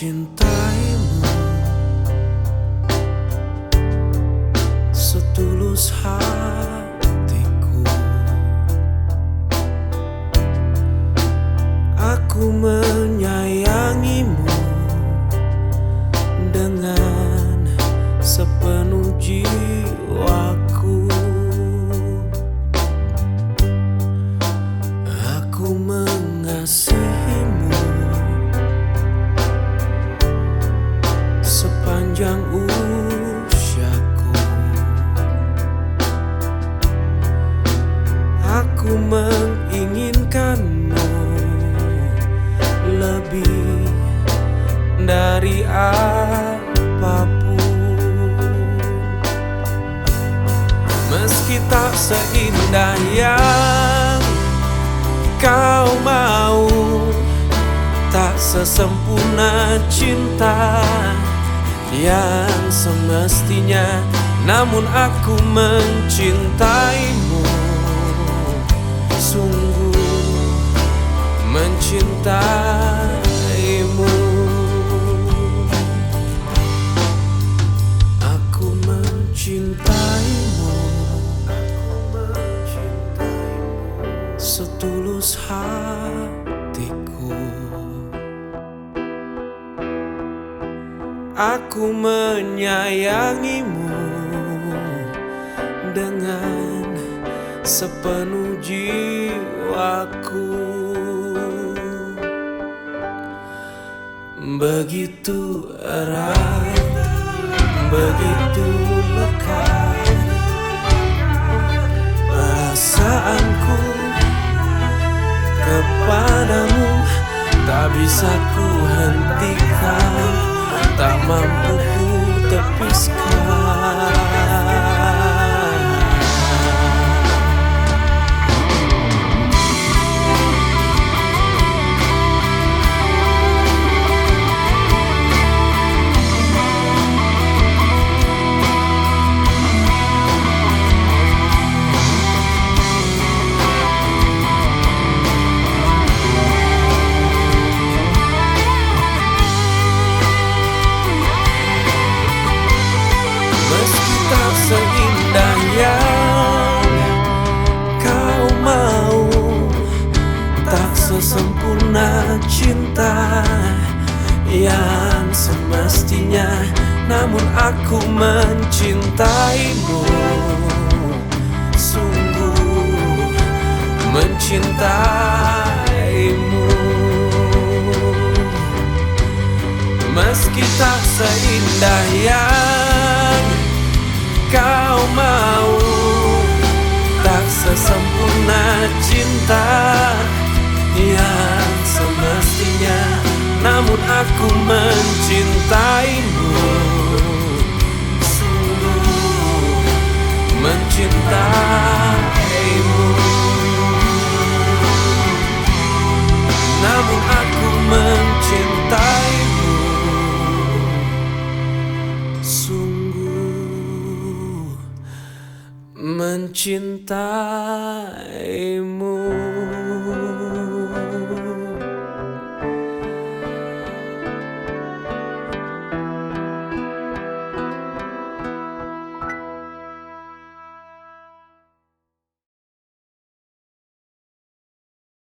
mencintaimu. Setulus hatiku. Aku menyayangimu dengan sepenuh jiwaku. Aku men dari apa pun. Meski tak seindah yang kau mau Tak sesempurna cinta yang semestinya Namun aku mencintaimu. Sungguh mencintaimu mencintaimu. Setulus hatiku. Aku menyayangimu dengan sepenuh jiwaku. Begitu erat, begitu lekat. Perasaanku kepadamu Tak bisa ku hentikan Tak mampu ku tepiskan semestinya Namun aku mencintaimu. Sungguh mencintaimu. Meski tak seindah yang kau mau Tak sesempurna Sungguh mencintaimu